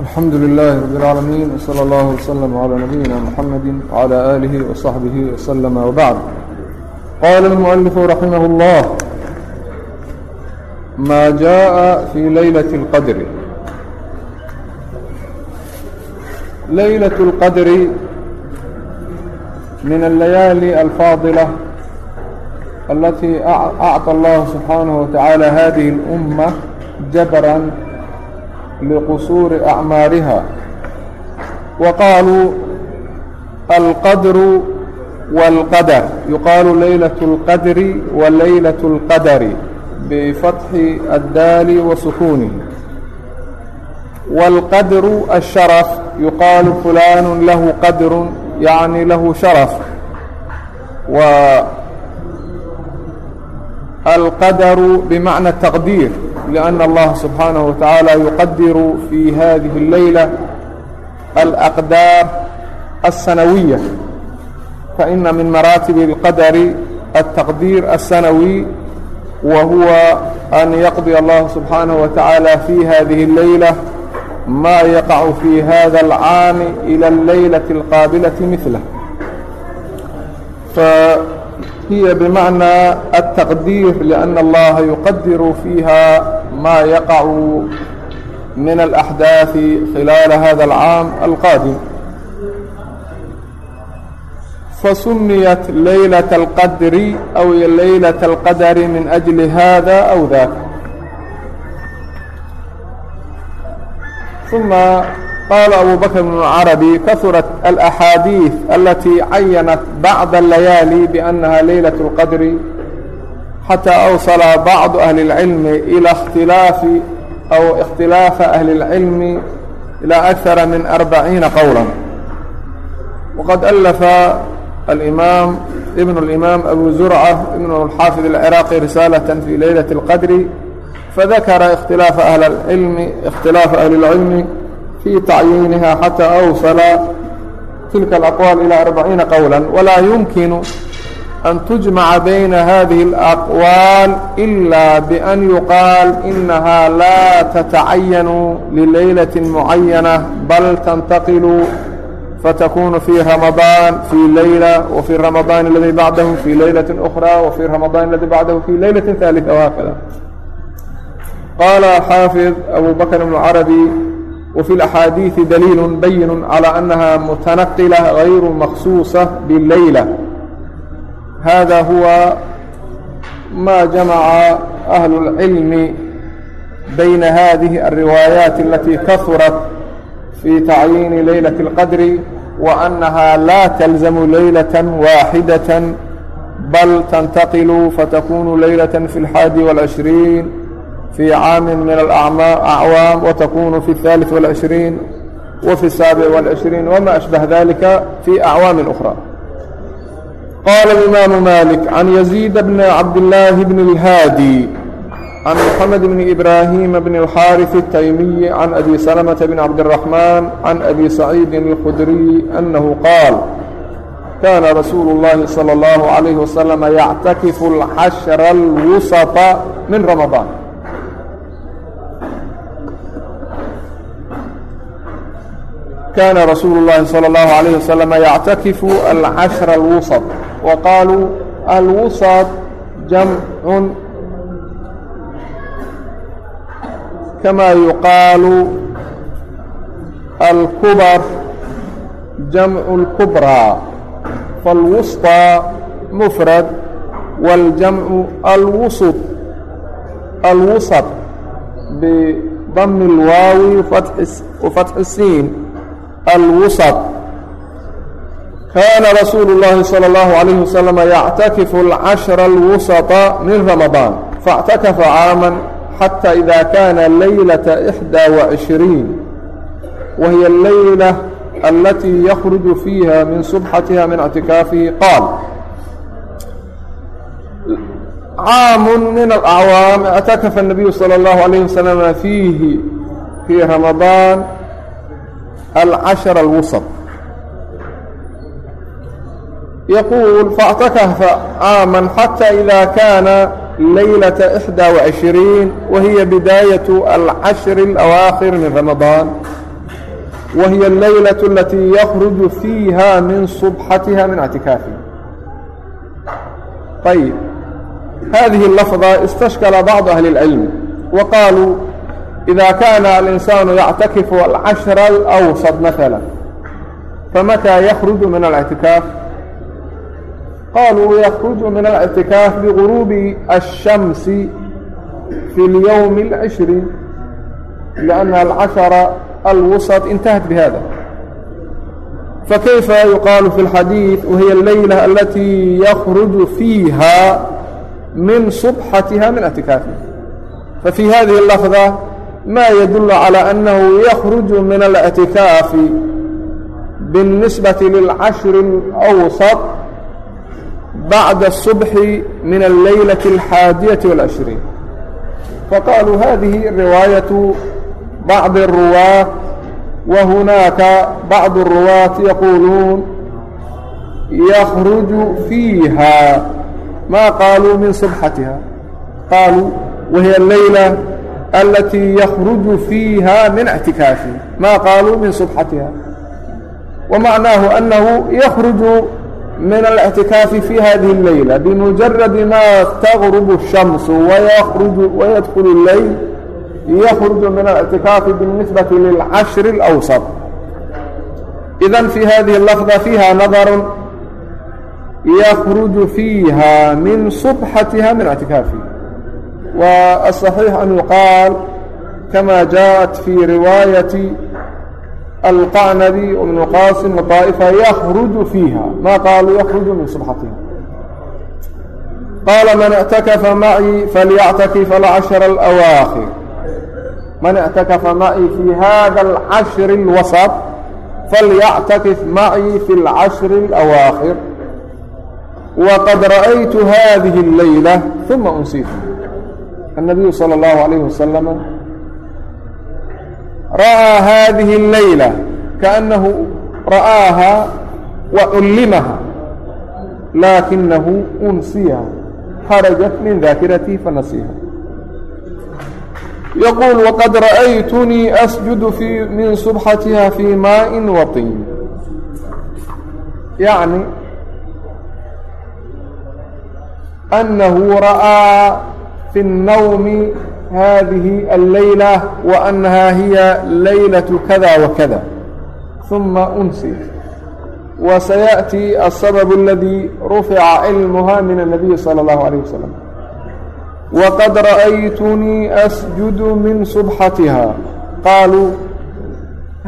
الحمد لله رب العالمين وصلى الله وسلم على نبينا محمد وعلى آله وصحبه وسلم وبعد قال المؤلف رحمه الله ما جاء في ليلة القدر ليلة القدر من الليالي الفاضلة التي أعطى الله سبحانه وتعالى هذه الأمة جبرا لqصور أعmاaلهa وqاalوا الqdر والqdر يuqاaل لyلة الqdر وlyلة الqdر بفaتح الdال وسكوnه والqdر الشhرف يuqاaل فuلاn لah qdر يعnي lah شhرف و الqdر بمعنى التقدير لأن الله سبحانه وتعالى يقدر في هذه الليلة الأقدار السنوية فإن من مراتب القدر التقدير السنوي وهو أن يقضي الله سبحانه وتعالى في هذه الليلة ما يقع في هذا العام إلى الليلة القابلة مثله فهي بمعنى التقدير لأن الله يقدر فيها ما يقع من الأحداث خلال هذا العام القادم فسميت ليلة القدر أو ليلة القدر من أجل هذا أو ذاك ثم قال أبو بكر بن العربي كثرت الأحاديث التي عينت بعض الليالي بأنها ليلة القدر xataa awsala bacdu ahli اlcilmi ilaa اkhtilaafi aw اkhtilaafa ahli اlcilmi ilaa akara min arbaciina qowla waqad alafa alimaam ibn اlimaam abu zurca ibn اlxaafid اlciraaqi risaalata fii leylaة اlqadri fadakara اkhtilaafa ahli اlcilmi اkhtilaafa ahli اlcilmi fii tacyiiniha xataa awsala tilka اlaqwaal ilaa arbaciina qowla walaa yumkinu an تجمaca bayna hadihi الأqwاal إilا bأn yuqاal inaha laa تatacayan lilaylaة mعayanة bal تntaqiل fatakunu fii ramadaan fii leyla wafii ramaضaan اladii bacdahu fii leylati أkhra wafii ramaضaan اladii bacdahu fii leylati ثaaliثa whakada qaala xaafiظ abu bakr بn carabi wفi اlaxaadiiثi daliil bayin calى anaha mutanaqila غayru maksuuصة bileylة hada huwa ma jamaca ahlu اlcilmi bayna hadihi الriwaayaat alati kahurat fii tacyiini laylaة اlqadri wa annaha laa talzamu laylaة waaxidaة bal tantaqilu fatakunu laylaة fi اlxaadi wاlcishriin fii caami min alacwaam watakunu fi اhaalث wاlcishriin wafi الsaabic wاlcishriin wma ashbaه dalika fii acwaami أkhra qال الإmام mالك عن يزيد بن عبدالله بن الhاdي عن محمد بن إبراهيم بن الحارث التيمي عن أبي سلمة بن عبد الرحمن عن أبي سعيد الخدري أنه قال كان رسول الله صلى الله عليه وسلم يعتكف الحشر الوسط من رمضان كان رسول الله صلى الله عليه وسلم يعتكف العشر الوسط wa qaaluu alwusaad jamcun kama yuqaalu alkubar jamcu اlkubraa faalwusطى mufrad wاljamcu alwusط alwusط bdami اlwaawi وfatxi الsiin alwusط kaana rasuulu llaahi salى اllahu عalayhi wasalam yactakifu اlcashra اlwusaطa min ramadaan faاctakafa caaman xata ida kana leylata إxdaa وacishriin wa hiya اleyla alatii yakruju fiiha min subxatiha min اctikaafihi qaal caamu min alacwaam اctakafa الnabiyu salى اllahu عalayh wasalama fiihi fii ramadaan alcashra اlwusaط yaquul faاctakahfa caaman xatى ida kaana laylaةa إxdى وaciشhiriin wahiya bidaayaة alcashri اlawaakhir min ramadaan wahiya اleylaة alatii yakruju fiiha min subxatiha min اctikaafi ayb hadihi اlafظة istashkala bacضu ahli اlcilm waqaaluu إida kaana alinsaanu yactakifu alcashra اlأwsط maثalا famataa yakruju min اlاctikaaf qaaluu yakruju min alاctikaaf biguruubi الshamsi fi اlyowm اlcishriin liأnna alcashara alwusط intahat bihada fakayfa yuqaalu fi اlxadiiث wahiya اleyla alatii yakruju fiiha min subxatiha min اctikaafi fafi hadihi اlafda ma yadul calى annahu yakruju min اlاctikaafi biالnisbati lilcashri اlأwsaط بعد الصبح من الليلة الحادية والعشرين فقالوا هذه الرواية بعض الرواة وهناك بعض الرواة يقولون يخرج فيها ما قالوا من صبحتها قالوا وهي الليلة التي يخرج فيها من اعتكافه ما قالوا من صبحتها ومعناه أنه يخرج min الاctikaafi fi hadihi الleyla bimujaradi ma taqrubu الshamsu wayadkulu اleyl yakruju min الاctikaafi biاlnisbati lilcashri اlأwsط idan fi hadihi اlafda fiiha nadaru yakruju fiiha min subxatiha min اctikaafi wa aلصaxiix an yuqaal kama jaءat fi riwaayati القعنبي ومن القاسم وطائفة يخرج فيها ما قالوا يخرج من صبحتهم قال من اعتكف معي فليعتكف العشر الأواخر من اعتكف معي في هذا العشر الوسط فليعتكف معي في العشر الأواخر وقد رأيت هذه الليلة ثم أنسيت النبي صلى الله عليه وسلم ra'aa haadihi اleyla kaأnahu ra'aahaa wacullimaha laakinahu unsiyaha harajat min daakiratii fanasiha yquل وqad ra'aytunii asjud min subxatiha fii maaءi waطin yaعni أnahu ra'aa fi الnawmi hadihi allayla wa annahaa hiya laylatu kada wakada uma unsi wasayaأtii aلsababu اladii rufica cilmuha min الnabiyi salى اllahu عalيه wasalam waqad ra'aytunii asjudu min subxatiha qaaluu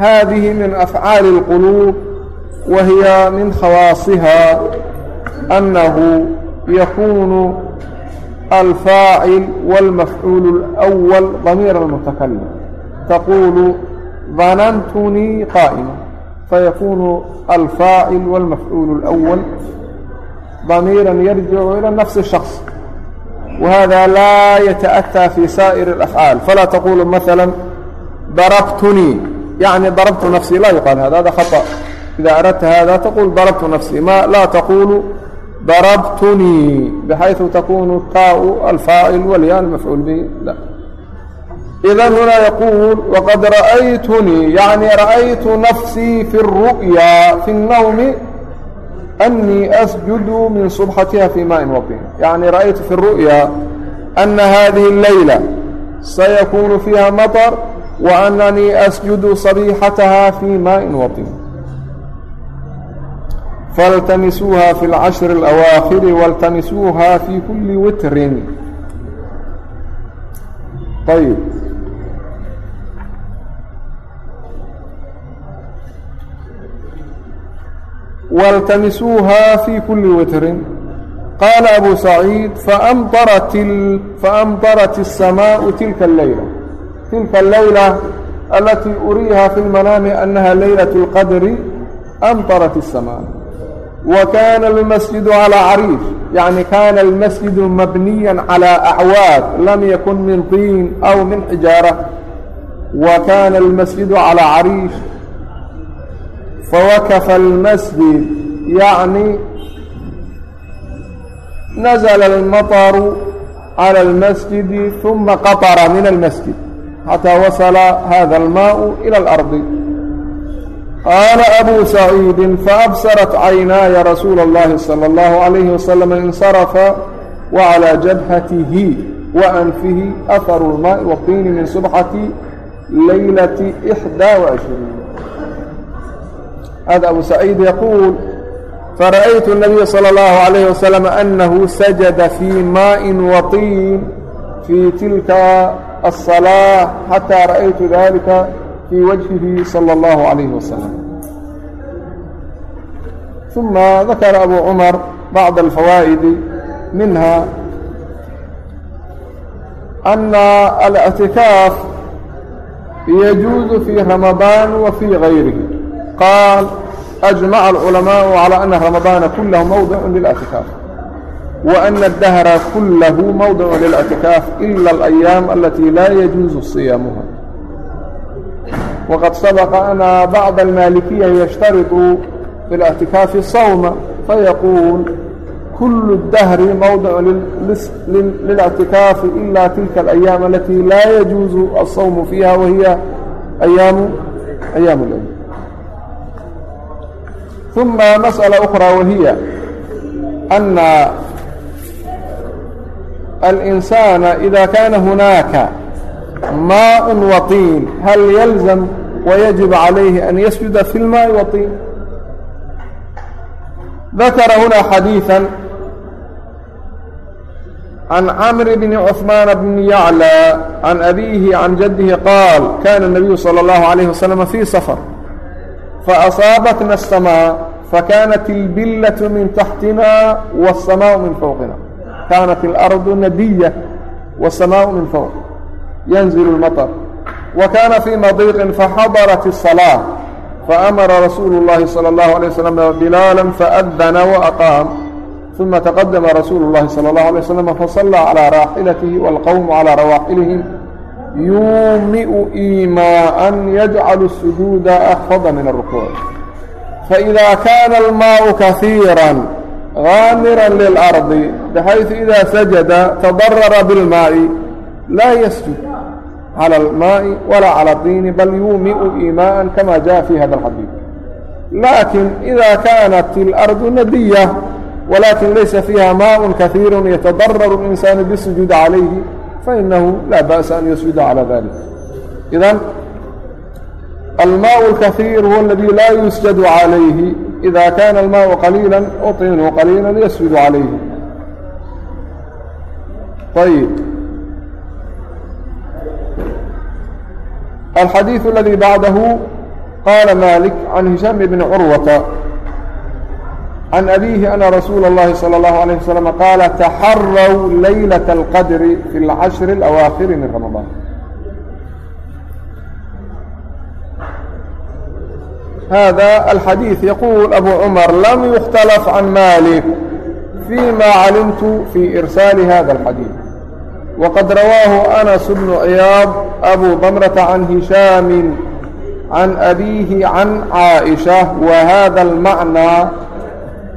hadihi min afcaali اlquluub wa hiya min khawaasiha annahu yakunu الفاaعل والمفعuuل الأول ضمير المتكلم تقuل ظننتنيi قائمة فيكون الفاaعل والمفعuuل الأول ضميرا يرجع إلى نفس الشخص وهذا لا يتأتى في سائر الأفعاال فلا تقول مثلا ضربتني يعني ضربت نفسي لا يقال هذا هذا خطأ إذا أردت هذا تقول ضربت نفسي ما لا تقول darabtunii bxayثu takunu taaءu alfaa'il walyan mafcuul bihi la idan hunaa yaquul waqad ra'aytunii yani ra'aytu nafsii fi الru'ya fi الnawmi أnii asjudu min subxatiha fii maaءin waطin yani ra'aytu fi الru'ya أna hadihi الlayla sayakuunu fiiha maطr waأnanii asjudu sabixataha fii maaءin waطin faltamisuuha fi اlcashri اlawaakhiri waltamisuuha fii kulli witrin ayb waltamisuuha fii kulli witrin qaala abu saciid faamdarat الsamaau tilka اleyla tilka اleyla alatii uriiha fi اlmanaami anaha laylaة اlqadri amdarat الsamaء وkاna المسجد عlى crيiش yعnي kاna المسجد مبنيا عlى أعwاad lm ykن min طيn أو min xijاaرة وkاna المسجد عlى crيiش فwkف المسجد yعnي نزل المطر على المسجد ثuma qaطر min المسجد حatى وasل hذa الماء إلى الأرض qaala abuu saciidin faabsarat caynaaya rasuula اllahi salى اllahu عalayhi wasalam insarafa wacalى jabhatihi waanfihi aharu اlmaaءi watiini min subxati laylati xdaa وcishriin hada abu saciid yaquul fara'aytu الnabiya salى اllahu عalayh wasalam anahu sajada fii maaءin waطiin fii tilka الصalaaة xataa ra'aytu dalika fii wajhihi salى اllahu عalayh wasalam ثuma dakara abu cumar bacd alfawaa'idi minha ana alaعtikaaf yajuuzu fii ramadaan wa fii غayrih qaal أجmع العلماء على أن رمضان كله موضع للاعتكاaf وأن الدهر كله موضع للاعتكاaf إلا الأيام التي لا يجوز صيامها وqad sabqa أna bعض الmalikiya yشhtarطu في الاعtikaafi الsawm fayaquul kul الdahri mowdع liلاctikaafi إla tilka الأyaam alati laa yaجuuزu الsawm fiiha wahiya ayaam اyam ثuma masألة أخرى wahiya أna الإnsaana إida kaana hunaaka ماء وطين هل يلزم ويجب عليه أن يسجد في الماء والطين ذكر هنا حديثا عن عمرو بن عثمان بن يعلى عن أبيه عن جده قال كان النبي صلى الله عليه وسلم في سفر فأصابتنا السماء فكانت البلة من تحتنا والسماء من فوقنا كانت الأرض ندية والسماء من فوق ينزل المطر وكان في مضيق فحضرت الصلاة فأمر رسول الله صلى الله عليه وسلم بلالا فأذن وأقام ثم تقدم رسول الله صلى الله عليه وسلم فصلى على راحلته والقوم على رواحلهم يومئ إيماء يجعل السجود أخفض من الركوع فإذا كان الماء كثيرا غامرا للأرض بحيث إذا سجد تضرر بالماء لا يسجد calى اlmaaءi walaa calى اdiini bal yuumiu iimaءa kama jaءa fi hada اxadiid lakin إida kaanat اlardu nadiya walakin laysa fiiha maaء kahiiru yatadararu الinsaanu bالsujuudi calayhi fainahu laa ba'sa an yasjuda calى dalik idan almaء اlkahiir huwa اladii laa yusjadu calayhi ida kana almaءu qaliila uطinhu qaliila yasjudu calayhi ayb الxadيiث اladي baعdahu qاla mالك عan هiشhام بن curwaةa عan أbيه أنa rasuul الlahi slى الlaه عليه وsلم qاala تaxarw laylaة الqadr في الcaشhr الأwaakhir min رamaضاn هذا الحديث يقول أبو عمر لم يختلف عن مالك فيما علمت في إرسال هذا الحديث وqad rawaahu أنس بن ciyاaض أbو dmرة عan هiشhاaم عan أbيهi عan cاaئشhaة وhda المعنى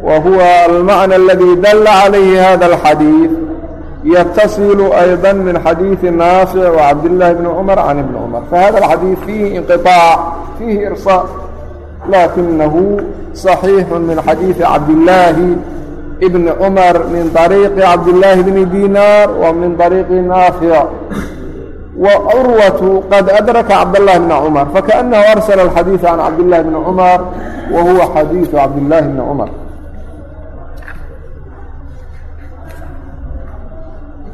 وhuوa الmعنى اladي dل عaليهi hda الxadيiث yتصل أيضا min xadيiثi ناaفع وcabdاللahi بن cمر عan بن cمر fahada الxadيiث فيhi انقطاaع فيhi إrصاء lakinah صaحيiح min xadيiثi cabdاللahi بn cmr min طariiqi cabdالlaahi bni dinaar wa min طariiqi naafic wa curwatu qad adraka cabdالlahi bna cmar fakaأnahu arsla الxadiiث can cabdالlahi bni cmar wa huwa xadiiثu cabdالlahi bni cmar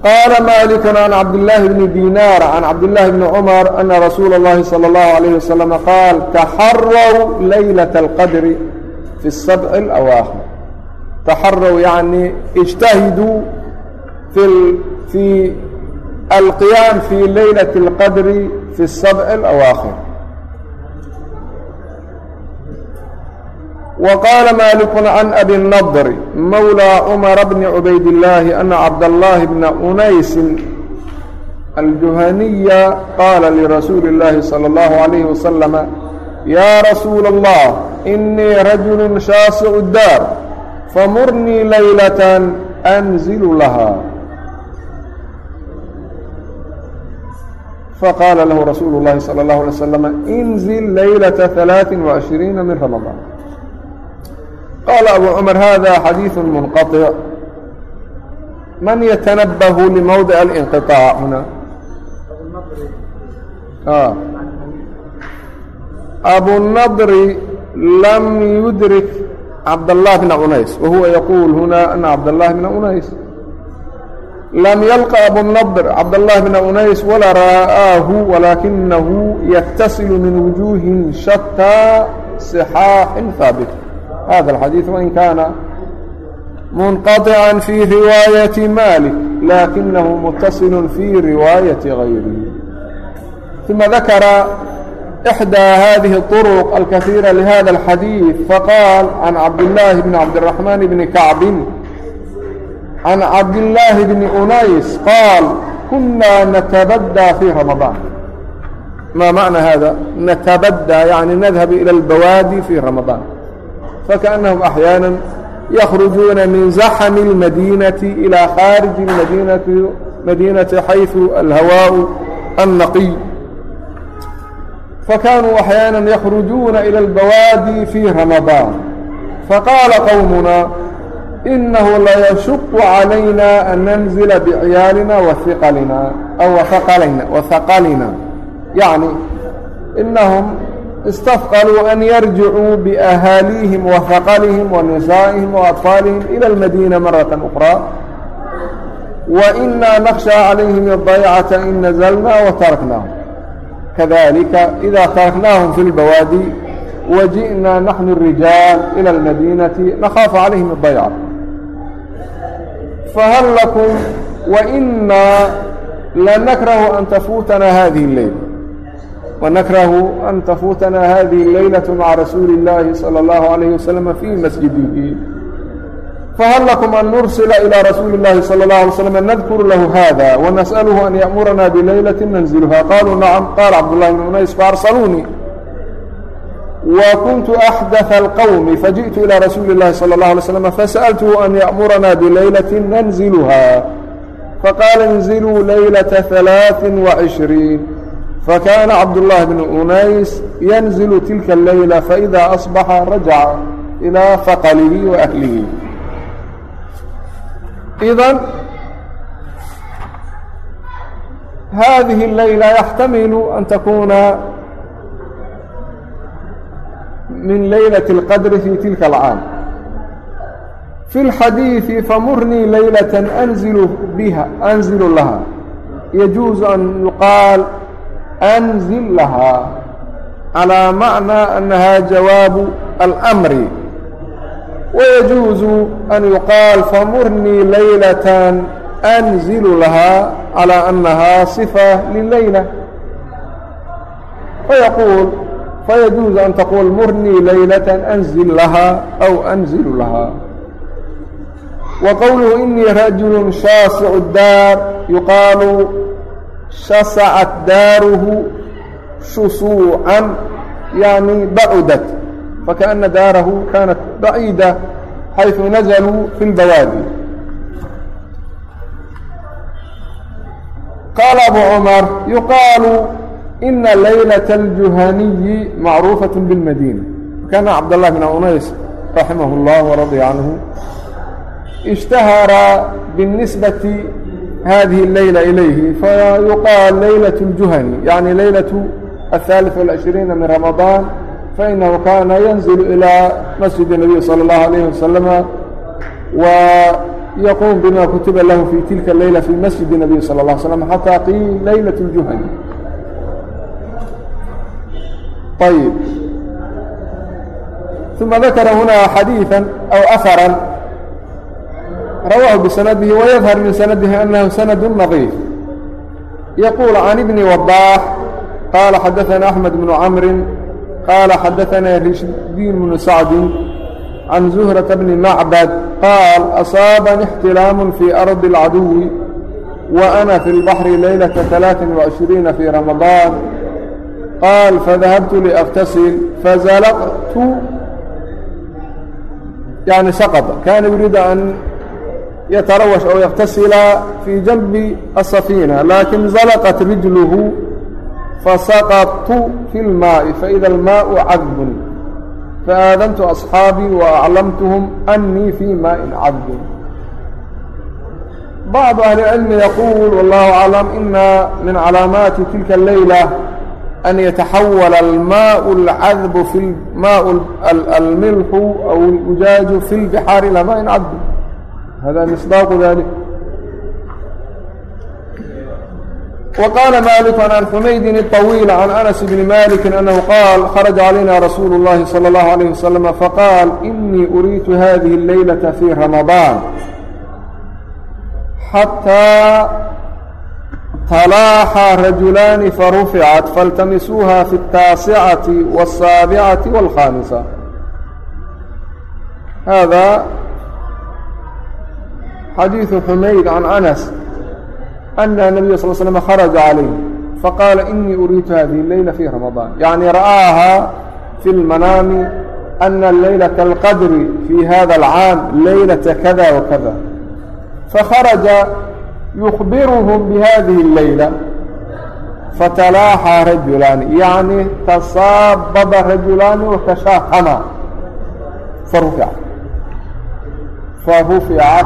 qaala malik can cabdالlaahi bni dinaar can cabdالlahi bni cmar ana rasuula اllahi salى اllahu عalayه waslm qaal taxaraw laylaة اlqadri fi الsabc اlawaakhir taxarow yani ijtahiduu fii alqiyaam fii leylati اlqadri fi الsabc اlawaakhir وqاaل mالك عن أbي النضر mولى cمر بن عubayd اللahi أنa cabdاللahi بنa أنayس الجuhaniيa qاala لرasuuل اللahi صلى الlaه عليه وسلم yا رasuul الله إنii raجuل شhaasع الdاr famurnii laylatan anzilu lahaa faqaala lahu rasuulu اllahi salى اllahu alay slama inzil laylata halaaثin وعishriina min ramadaan qaala abu cumar hada xadiiثu munqaطic man yatanabahu limowdic alinqiطaac huna abunadri lam yudrik cabdالlah bna unays wahuwa yaquul hunaa ana cabdالlah bna unays lam yalqa abunadr cabdالlah bna unays wala ra'aahu walaakinahu yaktasilu min wujuuhin shataa sixaaxin haabit hada alxadiiث wain kaana munqaطica fii riwaayati malik laakinahu muttaصil fii riwaayati غayrihi uma dakara إحدى هذه الطرق الكثيرة لهذا الحديث فقال عن عبد الله بن عبد الرحمن بن كعب عن عبد الله بن أنيس قال كنا نتبدى في رمضان ما معنى هذا نتبدى يعني نذهب إلى البوادي في رمضان فكأنهم أحيانا يخرجون من زحم المدينة إلى خارج المدينة مdينة حayثu الhواء النقي فكانوا أحيانا يخرجون إلى البوادي في رمضان فقال قومنا إنه ليشق علينا أن ننزل بعيالنا وثقلنا أو وثقلنا, وثقلنا يعني إنهم استثقلوا أن يرجعوا بأهاليهم وثقلهم ونسائهم وأطفالهم إلى المدينة مرة أخرى وإنا نخشى عليهم الضيعة إن نزلنا وتركناهم kadalika ida taraknaahum fi اlbawaadi waji'na naxnu الrijaal ilى اlmadiinati nakhaafu calayhim اbayca fahal lakum wainaa lanakrahu an tafuutanaa hadihi اleyla wanakrahu an tafuutanaa hadihi leylaة maca rasuuli اllaahi salى اllahu عalayh waslama fii masjidihi فhل لكم أن نرسل إلى رسuuل اللhi صلى الله عليه وسلم نذkر لh hذا ونسأله أن يأمرna بليلة ننزلها qالوا نعم qال cبدالله بن أنيس فأرسلوني وكنت أحدث القوم فجئت إلى رسuuل اللhi صلى الله عليه وسلم فسألته أن يأمرna بليلة ننزلها فقال انزلوا ليلة ثلاث وعشرين فكان cبدالله بن أنيس ينزل تلka الليلة فإذا أصبح رجع إلى فقله وأهله idan hadihi اleyla yaxtamilu an takuna min laylaة اlqadri fi tilka alcaam fi اlxadiiثi famurnii laylaة anzilu biha anzilu laha yajuuzu an yuqaal anzil laha calىa macnaa annaha jawaabu almri ويجuuز أن يuقاaل فmurnii laylaة أنزل لahaa عalى أنahaa صفة للayلة فيuuل فيجuuز أن تقول murnii laylaة أنزل لahaa أو أنزل لahaa وqwله إنii رaجuل شhaaصع الdاar يuqاaل شhaسcت daarه شhusuuعا yaعnي bacdت فكأن داره كانت بعيدة حيث نزلوا في البوادي قال أبو عمر يقال إن ليلة الجهني معروفة بالمدينة كان عبد الله بن أنيس رحمه الله ورضي عنه اشتهر بالنسبة هذه الليلة إليه فيقال ليلة الجهني يعني ليلة الثالث والعشرين من رمضان fainahu kana yanzilu ilىa masjid الnabiy salى اllahu alayh wasalama wayaquum bima kutiba lahu fi tilka leyla fi masjid الnabiy salى اla slm xata qiil laylaة اljuhani ayb ثuma dakara huna xadiiثa aw afarا rawaahu bisanadihi wayadhar min sanadihi anahu sanad naqif yaquul can ibni wabax qaala xadaثana axmed bnu camri قال xadaثna rشdيn بن sacd عan زهرة بن مcbad qاal أصاabnي اxtilاam fي أرضi العadو وأna fي البحر layلة ثaلاaث وعشhريiن fي رamaضاan qاal fذahabtu لأkتaصل fazalqtu yعni saqط kana yuriidu an yatarawش أو yktaصila fي janbi الصaفينة lakin zalqت rijlه fasaqadtu fi اlmaaءi faida almaau cadbun faaadantu asxaabii wa aclamtuhum anii fii maaءin cadbun bacdu ahli اcilmi yaquul wallahu aclam ina min calaamaati tilka اleyla an yataxawala almaau alcadbu fi maau almilxu aw اlujaaju fi اlbixaari ilaa maain cadbun hada misdaaqu dalik وقال مالك عن حmayd الطويل عن أنس بن مالك أنه قال خرج علينا رسول الله صلى الله عليه وسلم فقال إني أريت هذه الليلة في رمضان حتى تلاaxى رجلان فرفعت فالتمسوها في التاaسعة والساaبعة والخامسة هذا حديث حميد عن أنس أنa نبي صل وسلم خرج عليه فقال إني أريiت هذه الليلة في رمضان يعني رآها في المنام أن ليلة القدر في هذا العام ليلة كذا وكذا فخرج يخبرهم بهذه الليلة فتلاحى رجلان يعني تصابب رجلان وتشاقما فرفع فرفعت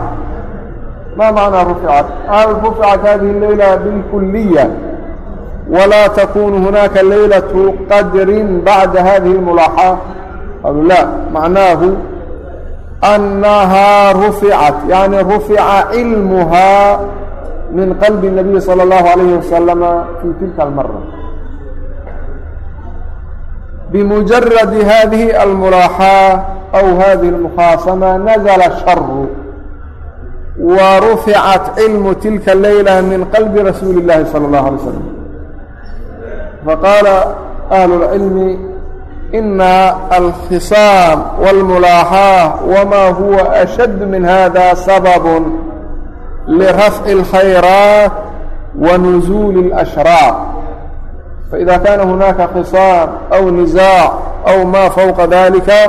ma macnaa ruficat al ruficat hadihi اleyla bاlkuliya wlaa takunu hunaaka laylaة qadri bacda hadihi اmulaaxa qalu la macnaahu أnahaa ruficat yani rufica cilmuhaa min qalbi الnabiyi salى اllahu alayhi wasalama fii tilka almara bimujaradi hadihi almulaaxa aw hadihi اlmukhaasama nazla sharu waruficat cilmu tilka leyla min qalbi rasuuli اllaahi salى اllahu alay slam faqaala ahlu اlcilmi ina alkhisaam wاlmulaaxaa wamaa huwa ashad min hada sababu lirafci اlkhayraat wanuzuuli اlashraaq faida kaana hunaaka khisaam aw nisaac aw maa fowqa dalika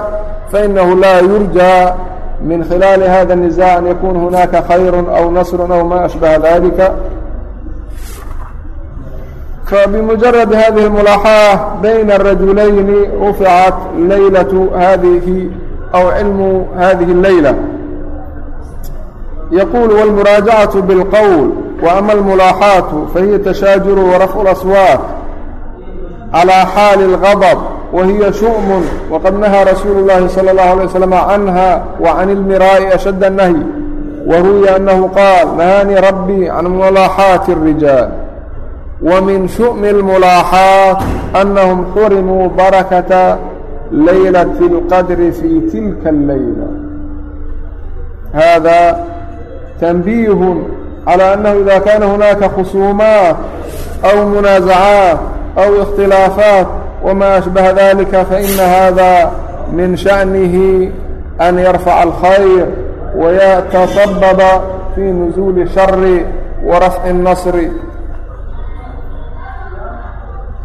fainahu laa yurjaa من خلال هذا النزاع أن يكون هناك خير أو نصر أو ما أشبه ذلك فبمجرد هذه الملاحاة بين الرجلين رفعت ليلة هذه أو علم هذه الليلة يقول والمراجعة بالقول وأما الملاحاة فهي تشاجر ورفع الأصوات على حال الغضب وهي شؤم وقد نهى رسول الله صلى الله عليه وسلم عنها وعن المراء أشد النهي وروي أنه قال نهاني ربي عن ملاحات الرجال ومن شؤم الملاحات أنهم حرموا بركة ليلة القدر في تلك الليلة هذا تنبيه على أنه إذا كان هناك خصومات أو منازعات أو اختلافات وما أشبه ذلك فإن هذا من شأنه أن يرفع الخير ويتسبب في نزول شر ورفع النصر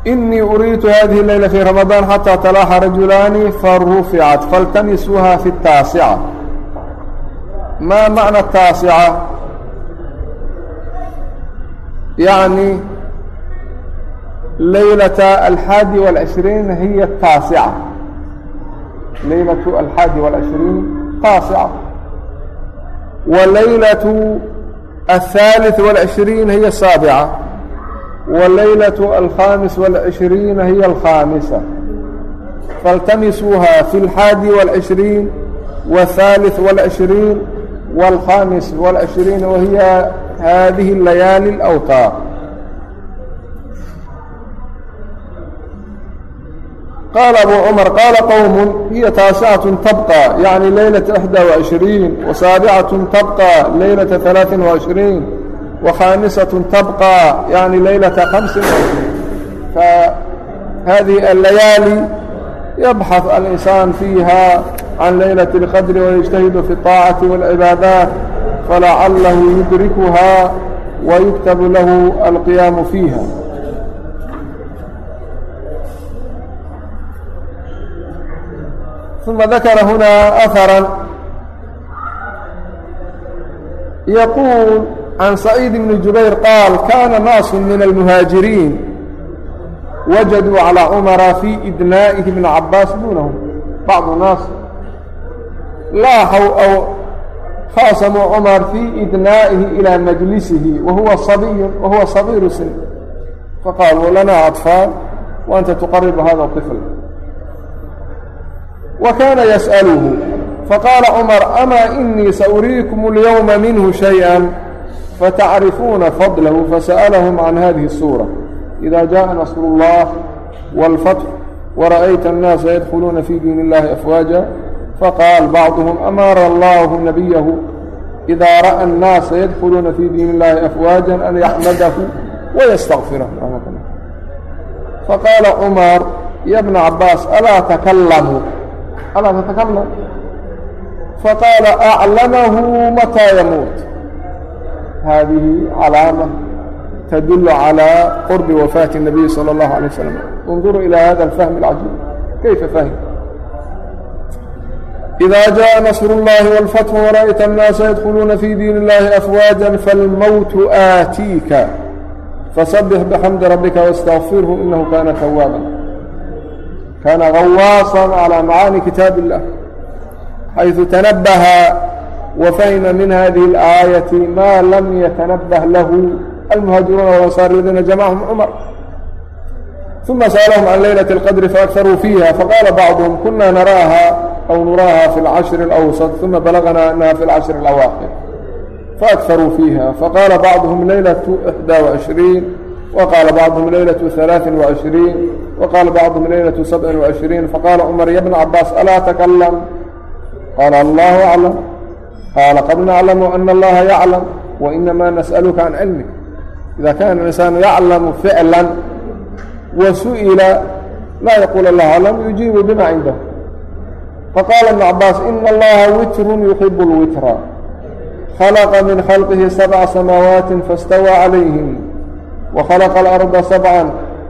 إني أريدت هذه الليلة في رمضان حتى تلاح رجلان فرفعت فالتمسوها في التاسعة ما معنى التاسعة يعني laylaةa alxaadi والcishriin hiya taasica laylaةu alxaadi والcishriin taasica walaylaة الثaaliث والعishriin hiya الsaaبica walaylaة alkhaamis والcishriina hiya alkhaamisa faltamisuuha fi اlxaadi والcishriin والثaaliث والcishriin والkhaamis والcishriin wahiya haadihi اlayaali اlأwtaaq qaala abuu cumar qaala qowmun hiya taasicatun tabqa yacni leylata axdaa waishriin wa saabicatun tabqa leylata alaain waishriin wa khaamisatun tabqa yacni leylata hamsin waishriin fahadihi allayaali yabxaث alinsaan fiiha can leylaة اlqadri wayجtahidu fi الطaacati wاlcibaadaat falacalahu yudrikuha wayuktabu lahu alqiyaamu fiiha ثuma dakara huna aharan yaquul can saciid bni jubayr qaal kaana naasu min almuhaajiriin wajaduu calaa cumara fii idnaa'ihi bni cabbaas duunahum bacdu naas laaxaw aw khaasamuu cumar fii idnaa'ihi ilaa majlisihi wahuwa sabiyun wahuwa sabiiru sin faqaaluu lanaa atfaal waanta tuqaribu hada طifl وكان يسأله فقال عمر أما إني سأريكم اليوم منه شيئا فتعرفون فضله فسألهم عن هذه السورة إذا جاء نصر الله والفتح ورأيت الناس يدخلون في دين الله أفواجا فقال بعضهم أمر الله نبيه إذا رأى الناس يدخلون في دين الله أفواجا أن يحمده ويستغفره فقال عمر يا ابن عباس ألا تكلموا أنا تتكلم فقال أعلمه متى يموت هذه علامة تدل على قرب وفاة النبي صلى الله عليه وسلم انظروا إلى هذا الفهم العجيب كيف فهم إذا جاء نصر الله والفتح ورأيت الناس يدخلون في دين الله أفواجا فالموت آتيك فسبح بحمد ربك واستغفره إنه كان توابا kana غawaaصa calى macaani kitaabi الlah xayثu tanabbaha wafahima min hadihi اlaayaةi ma lam yatanabah lahu almuhaajiruuna walansaar aladiina jamacahum cumar ثuma sa'alahum can laylaة اlqadri faakharuu fiiha faqaala bacضهm kuna naraaha أو نراها في العشر الأوسط ثم بلغنا أنها في العشر الأواخر فأكثروا فيها فقال بعضهم ليلة إحدى وعشرين وقال بعضهم ليلة ثلاث وعشرين وقال بعضهم ليلة سبع وعشرين فقال عمر يا ابن عباس ألا تكلم قال الله أعلم قال قد نعلم أن الله يعلم وإنما نسألك عن علمك إذا كان الإنسان يعلم فعلا وسئل لا يقول الله أعلم يuجيب بما عنده فقال ابن عباس إن الله وتر يحب الوتر خلق من خلقه سبع سماوات فاستوى عليهم وخلق الأرض سبعا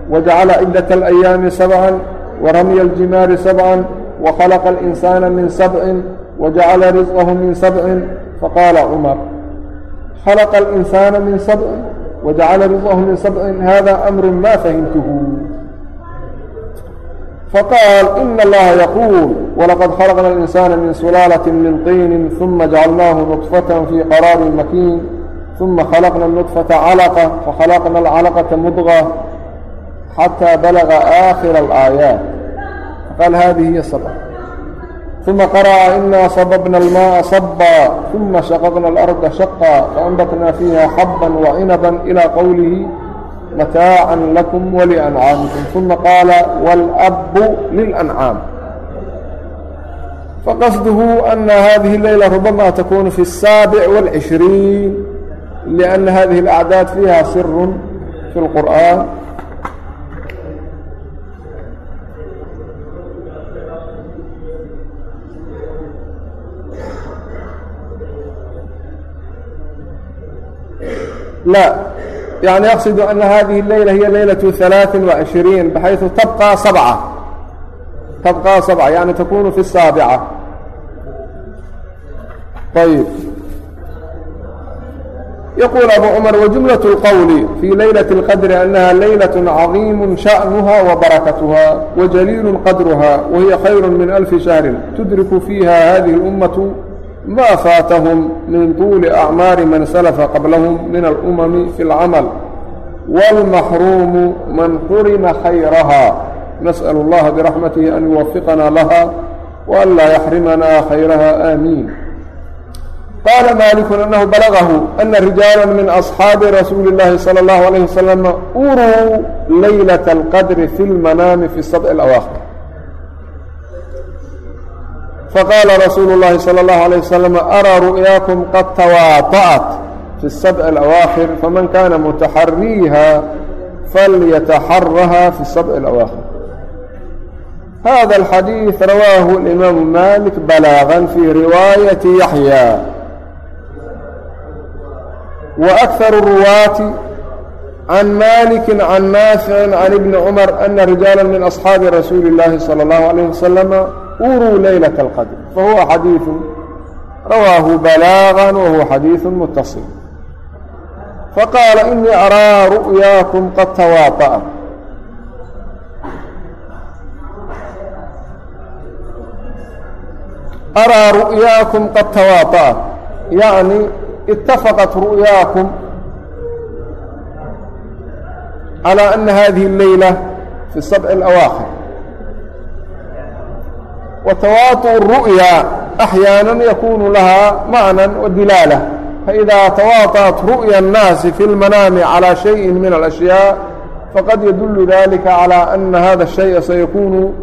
وجacلa عدة الأyاaم سبعا ورمي الجimاar سبعا وخلق الإنساaن من سبع وجacلa رزقه من سبع fqاaل cمر خلق الإنساaن من سبع وجacلa رزقه من سبع hذا أمر mا فhمته فqال إن اللهa يقول ولقد خلقنا الإنساaن من سلالة من طين ثمa جعلناه نطفة في قرار مكين ثمa خلقنا النطفة علقة فخلقنا العلقة مضغة xatى balaغa آkhir الآaيaaت faqاal hadihi hiy sb ثuma qarأa إna صbبna الmاءa صbا ثuma shaqqna الأرضa shaqا faأnbatna فيha xabا وعنبا إilى qowlihi mataaعا lakm وliأنcاamكm ثuma qaala واlأb للأنcاam faqasduhu ana hadihi leyla rubama takunu fi الsaaبic والعiشhriin لأna hadihi الأعdاad fiiha sir fi الqur'an لا يعني يقصد أن هذه الليلة هي ليلة ثلاث وعشرين بحيث تبقى سبعة تبقى سبعة يعني تكون في السابعة طيب يقول أبو عمر وجملة القول في ليلة القدر أنها ليلة عظيم شأنها وبركتها وجليل قدرها وهي خير من ألف شهر تدرك فيها هذه الأمة ma faatahum min tuuli acmaari man salafa qablahum min alumami fi اlcamal wاlmaxruumu man xurima khayraha nasأl اllaha biraxmatihi an yuwafiqana laha waan laa yaxrimana khayraha aamiin qaala maliku anahu balagahu ana rijaala min asxaabi rasuuli اllahi salى اllahu عalayh wasalama uruu laylaة اlqadri fi اlmanaami fi sabci اlawaakhir faqaala rasuulu اllahi salى اllahu عalيه wasalam araa ru'yaakum qad tawaataأat fi الsabc اlawaakhir faman kana mutaxariiha falyataxaraha fi الsabc اlawaakhir hada alxadiid rawaahu اlimaamu malik balaagan fii riwaayati yaxya wa akharu ruwaati can maliki can naafici can ibni cumar ana rijaala min asxaabi rasuuli اllahi salى اllahu عalيه wasalama uruu laylaة اlqadr fahuwa xadiiثu rawaahu balaaغa wahuwa xadiiثu mutaصil faqaala inii araa ru'yaakum qad tawaaطa'at araa ru'yaakum qad tawaaطa'at yaعni itafaqat ru'yaakum calى ana hadihi اleyla fi sabc اlawaakhir وتواطؤ الرؤيا أحيانا يكون لها معنى ودلالة فإذا تواطأت رؤيا الناس في المنام على شيء من الأشياء فقد يدل ذلك على أن هذا الشيء سيكون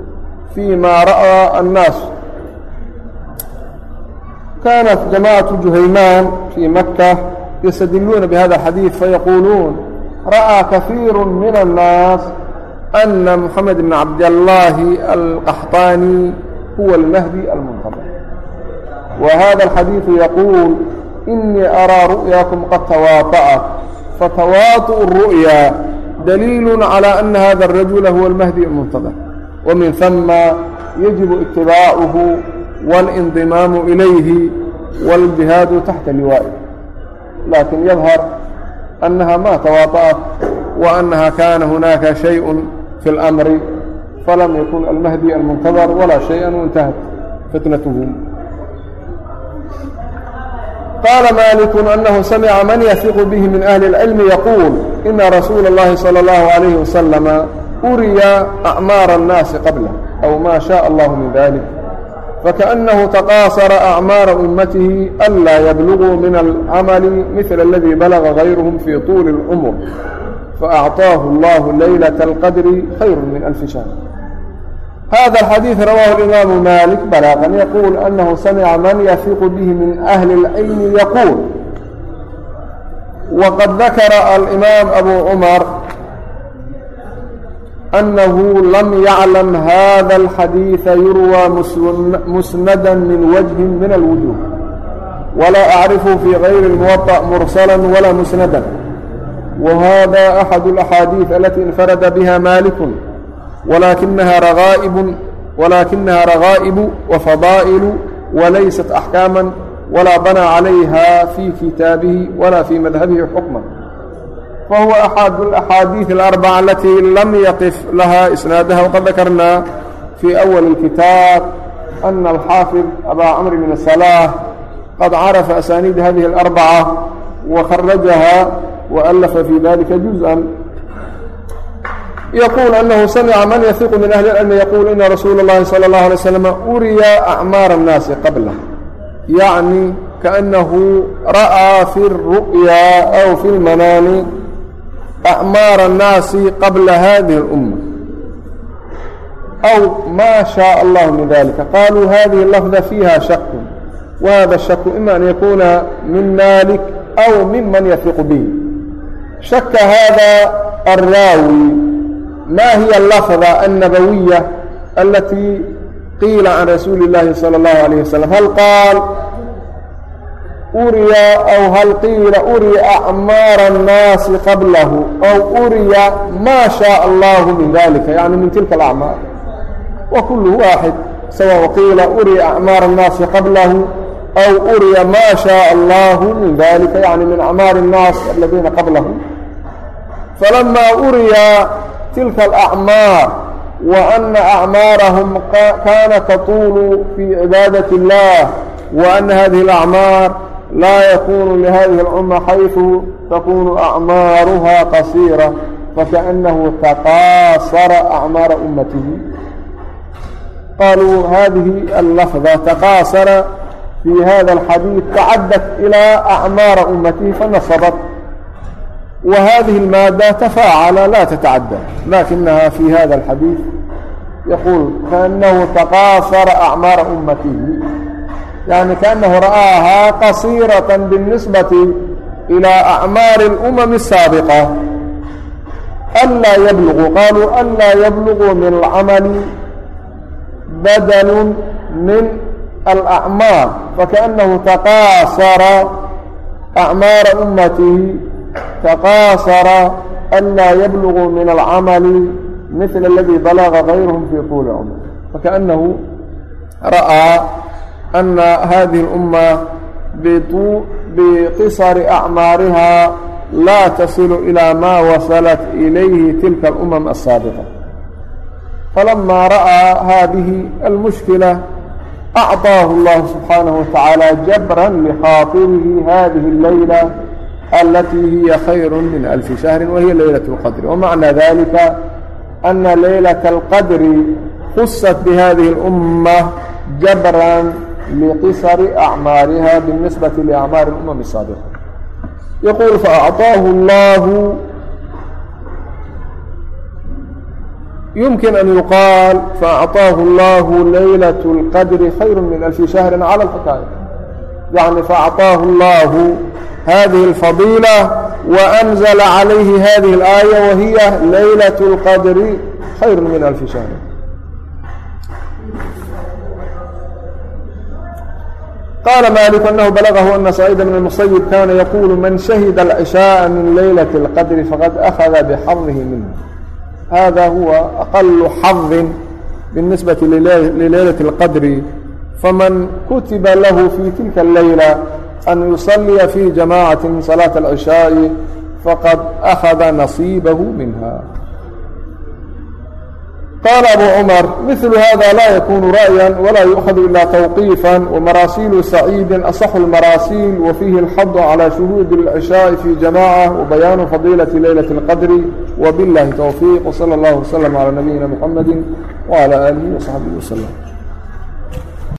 فيما رأى الناس كانت جماعة جهيمان في مكة يستدلون بهذا الحديث فيقولون رأى كثير من الناس أن محمد بن عبد الله القحطاني هو المهدي المنتظر وهذا الحديث يقول إني أرى رؤياكم قد تواطأت فتواطؤ الرؤيا دليل على أن هذا الرجل هو المهدي المنتظر ومن ثم يجب اتباعه والانضمام إليه والجهاد تحت لوائه لكن يظهر أنها ما تواطأت وأنها كان هناك شيء في الأمر فلم يكن المهدي المنتظر ولا شيئا وانتهت فتنتهم قال مالك أنه سمع من يثق به من أهل العلم يقول إن رسول الله صلى الله عليه وسلم أري أعمار الناس قبله أو ما شاء الله من ذلك فكأنه تقاصر أعمار أمته ألا يبلغوا من العمل مثل الذي بلغ غيرهم في طول العمر فأعطاه الله ليلة القدر خير من ألف شهر هذا الحديث رواه الإمام مالك بلاغا يقول أنه سمع من يثق به من أهل العلم يقول وقد ذكر الإمام أبو عمر أنه لم يعلم هذا الحديث يروى مسندا من وجه من الوجوه ولا أعرفه في غير الموطأ مرسلا ولا مسندا وهذا أحد الأحاديث التي انفرد بها مالك walakinaha raaaibu walakinaha ragaa'ibu wafadaa'ilu walaysat axkaama walaa banaa calayha fii kitaabihi walaa fii madhabihi xukma fahuwa axaad اlaxaadiiث اlarbaca alatii lam yaqif laha isnaadaha waqad dakarnaa fii awali اlkitaab ana alxaafid abaa camr bn salaax qad carafa asaaniid hadihi اlarbaca wa kharajaha waalafa fii dalika juz يقول أنه سمع من يثق من أهل العلم يقول إن رسول الله صلى الله عليه وسلم أري أعمار الناس قبله يعني كأنه رأى في الرؤيا أو في المنام أعمار الناس قبل هذه الأمة أو ما شاء الله من ذلك قالوا هذه اللفظة فيها شك وهذا الشك إما أن يكون من مالك أو ممن يثق به شك هذا الراوي ma hiya alafda annabawiya alatii qiila can rasuuli اllaahi salى اllahu alayه wasalam hal qaal uriya aw hal qiila uriya acmaara الnaasi qablahu ow uriya maa shaء allahu min dalika yani min tilka alacmaar wa kullu waaxid sawa qiila uriya acmaara الnaasi qablahu aw uriya ma shaء allahu min dalika yani min acmaari الnaas aladiina qablahu falama uriya tilka alacmaar wa ana acmaarahum kaanat tatuulu fii cibaadati اllah wa ana hadihi alacmaar laa yakunu lihadihi اlcuma xayثu takunu acmaaruha qasiira fakaأnahu taqaasara acmaara ummatihi qaluu hadihi allafda taqaasara fii hada alxadiid tacaddat ilaa acmaara ummatihi fanasabat وهذه المادة تفاعل لا تتعدى لكنها في هذا الحديث يقول كأنه تقاصر أعمار أمته يعني كأنه رآها قصيرة بالنسبة إلى أعمار الأمم السابقة ألا يبلغوا قالوا ألا يبلغوا من العمل بدل من الأعمار فكأنه تقاصر أعمار أمته تقاصر ألا يبلغوا من العمل مثل الذي بلغ غيرهم في طول عمر فكأنه رأى أن هذه الأمة بقصر أعمارها لا تصل إلى ما وصلت إليه تلك الأمم السابقة فلما رأى هذه المشكلة أعطاه الله سبحانه وتعالى جبرا لخاطره هذه الليلة التي هي خير من ألف شهر وهي ليلة القدر ومعنى ذلك أن ليلة القدر خصت بهذه الأمة جبرا لقصر أعمارها بالنسبة لأعمار الأمم السابقة يقول فأعطاه الله يمكن أن يقال فأعطاه الله ليلة القدر خير من ألف شهر على الحكاية يعني فأعطاه الله hadihi الفaضيلة وأنزل عalayhi hadihi الآية وhiy laylaة الqadr khayr min ألfi شhahr qاla mالك أنه بلغه أن سعيد بن المصyب kana yقul man شhhida العشhاء min laylaة الqadr faqad أkhذa bxarhi minه hada huwa أqل xaظ بالنisbaةi lilaylaة الqadr faman kutiba lahu fي tilka الlayلة أن يصلي في جماعة صلاة العشاء فقد أخذ نصيبه منها قال أبو عمر مثل هذا لا يكون رأيا ولا يؤخذ إلا توقيفا ومراسيل سعيد أصح المراسيل وفيه الحض على شهود العشاء في جماعة وبيان فضيلة ليلة القدر وبالله توفيq وصلى الله وسلم على نبينا محمد وعلى آله وصحبه وسلم